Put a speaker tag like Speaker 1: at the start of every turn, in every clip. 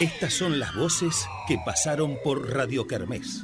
Speaker 1: Estas son las voces que pasaron por Radio Kermés.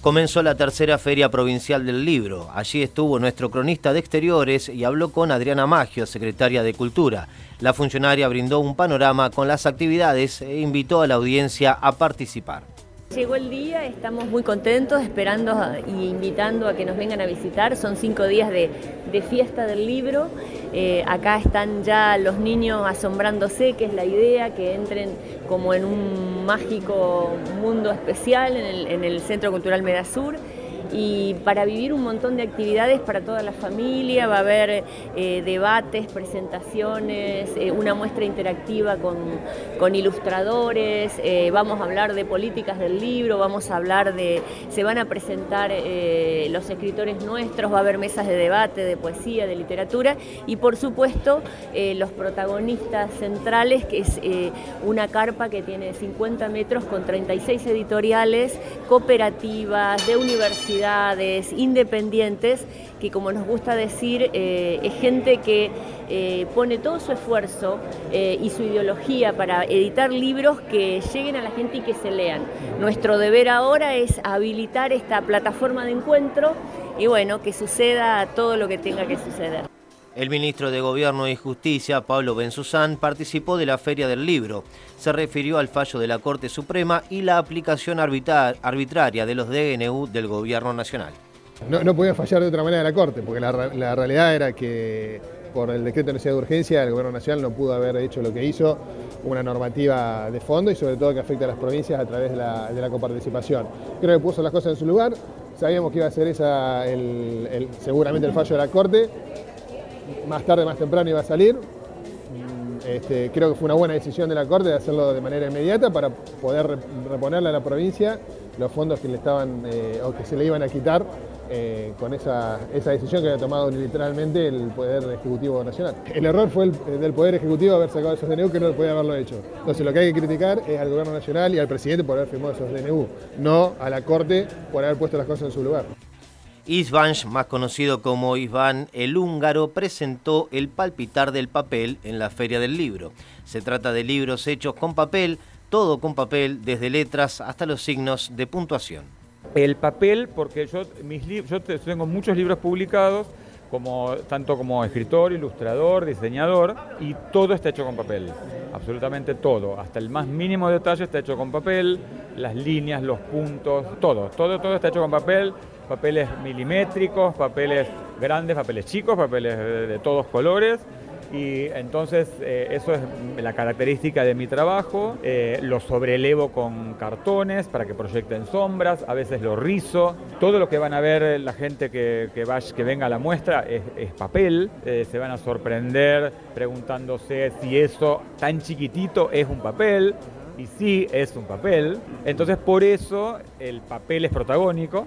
Speaker 2: Comenzó la tercera Feria Provincial del Libro. Allí estuvo nuestro cronista de exteriores y habló con Adriana Maggio, secretaria de Cultura. La funcionaria brindó un panorama con las actividades e invitó a la audiencia a participar.
Speaker 3: Llegó el día, estamos muy contentos, esperando e invitando a que nos vengan a visitar. Son cinco días de, fiesta del libro. Eh, acá están ya los niños asombrándose, que es la idea, que entren como en un mágico mundo especial en el, Centro Cultural Medasur y para vivir un montón de actividades para toda la familia, va a haber eh, debates, presentaciones, eh, una muestra interactiva con, ilustradores, eh, vamos a hablar de políticas del libro, vamos a hablar de, se van a presentar los escritores nuestros, va a haber mesas de debate, de poesía, de literatura y por supuesto los protagonistas centrales, que es una carpa que tiene 50 metros con 36 editoriales, cooperativas, de universidades, independientes, que como nos gusta decir, eh, es gente que eh, pone todo su esfuerzo eh, y su ideología para editar libros que lleguen a la gente y que se lean. Nuestro deber ahora es habilitar esta plataforma de encuentro y bueno, que suceda todo lo que tenga que suceder.
Speaker 2: El ministro de Gobierno y Justicia, Pablo Benzuzán, participó de la Feria del Libro. Se refirió al fallo de la Corte Suprema y la aplicación arbitraria de los DNU del Gobierno Nacional.
Speaker 4: No, podía fallar de otra manera la Corte, porque la, realidad era que por el decreto de necesidad de urgencia el Gobierno Nacional no pudo haber hecho lo que hizo, una normativa de fondo y sobre todo que afecta a las provincias a través de la, coparticipación. Creo que puso las cosas en su lugar, sabíamos que iba a ser esa seguramente el fallo de la Corte, más tarde, más temprano iba a salir. Mm, este, creo que fue una buena decisión de la Corte de hacerlo de manera inmediata para poder reponerle a la provincia los fondos que le estaban eh, o que se le iban a quitar eh, con esa, decisión que había tomado literalmente el Poder Ejecutivo Nacional. El error fue el, del Poder Ejecutivo haber sacado esos DNU que no podía haberlo hecho. Entonces lo que hay que criticar es al Gobierno Nacional y al presidente por haber firmado esos DNU, no a la Corte por haber puesto las cosas en su lugar.
Speaker 2: Isvanch, más conocido como Isvan el húngaro, presentó El palpitar del papel en la Feria del Libro. Se trata de libros hechos con papel, todo con papel, desde letras hasta los signos de puntuación.
Speaker 5: El papel, porque yo, tengo muchos libros publicados, como, tanto como escritor, ilustrador, diseñador, y todo está hecho con papel, absolutamente todo, hasta el más mínimo detalle está hecho con papel, las líneas, los puntos, todo, todo, todo está hecho con papel. Papeles milimétricos, papeles grandes, papeles chicos, papeles de, todos colores. Y entonces eh, eso es la característica de mi trabajo. Eh, lo sobrelevo con cartones para que proyecten sombras, a veces lo rizo. Todo lo que van a ver la gente que, que, que venga a la muestra es, papel. Eh, se van a sorprender preguntándose si eso tan chiquitito es un papel y sí es un papel. Entonces por eso el papel es protagónico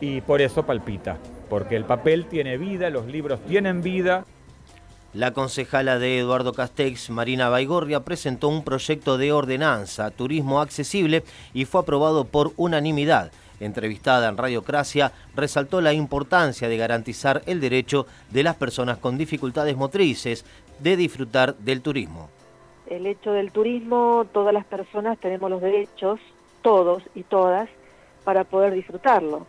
Speaker 5: y por eso palpita, porque el papel tiene vida, los libros tienen vida.
Speaker 2: La concejala de Eduardo Castex, Marina Baigorria, presentó un proyecto de ordenanza, turismo accesible, y fue aprobado por unanimidad. Entrevistada en Radiocracia, resaltó la importancia de garantizar el derecho de las personas con dificultades motrices de disfrutar del turismo.
Speaker 6: El hecho del turismo, todas las personas tenemos los derechos, todos y todas, para poder disfrutarlo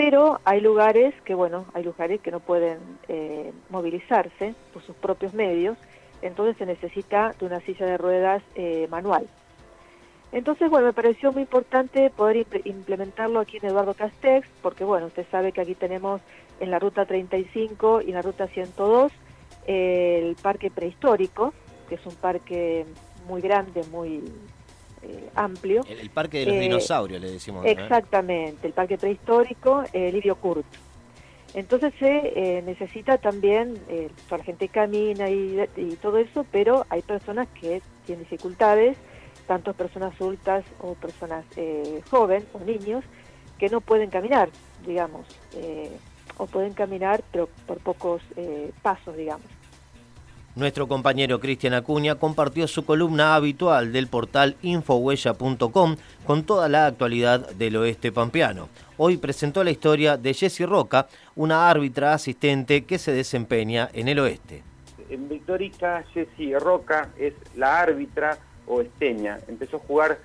Speaker 6: pero hay lugares que, bueno, hay lugares que no pueden eh, movilizarse por sus propios medios, entonces se necesita de una silla de ruedas eh, manual. Entonces, bueno, me pareció muy importante poder implementarlo aquí en Eduardo Castex, porque, bueno, usted sabe que aquí tenemos en la ruta 35 y en la ruta 102 el parque prehistórico, que es un parque muy grande, muy eh, amplio.
Speaker 2: El, parque de los eh, dinosaurios, le decimos.
Speaker 6: Exactamente, el parque prehistórico eh, Livio Kurt. Entonces se necesita también, toda la gente camina y, todo eso, pero hay personas que tienen dificultades, tanto personas adultas o personas jóvenes o niños, que no pueden caminar, digamos, o pueden caminar pero por pocos pasos, digamos.
Speaker 2: Nuestro compañero Cristian Acuña compartió su columna habitual del portal infohuella.com con toda la actualidad del oeste pampeano. Hoy presentó la historia de Jessie Roca, una árbitra asistente que se desempeña en el oeste.
Speaker 7: En Victorica, Jessie Roca es la árbitra oesteña. Empezó a jugar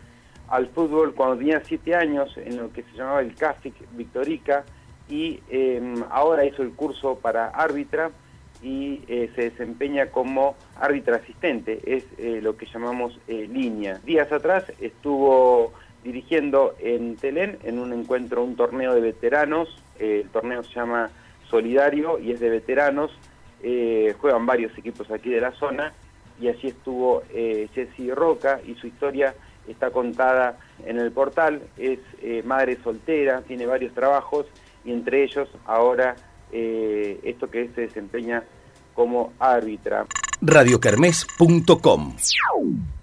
Speaker 7: al fútbol cuando tenía siete años en lo que se llamaba el CAFIC Victorica y em, ahora hizo el curso para árbitra y eh, se desempeña como árbitra asistente, es eh, lo que llamamos eh, línea. Días atrás estuvo dirigiendo en Telén en un encuentro, un torneo de veteranos, el torneo se llama Solidario y es de veteranos, juegan varios equipos aquí de la zona y allí estuvo Jessy Roca y su historia está contada en el portal, es madre soltera, tiene varios trabajos y entre ellos ahora esto que se desempeña como árbitra.
Speaker 1: radiocarmes.com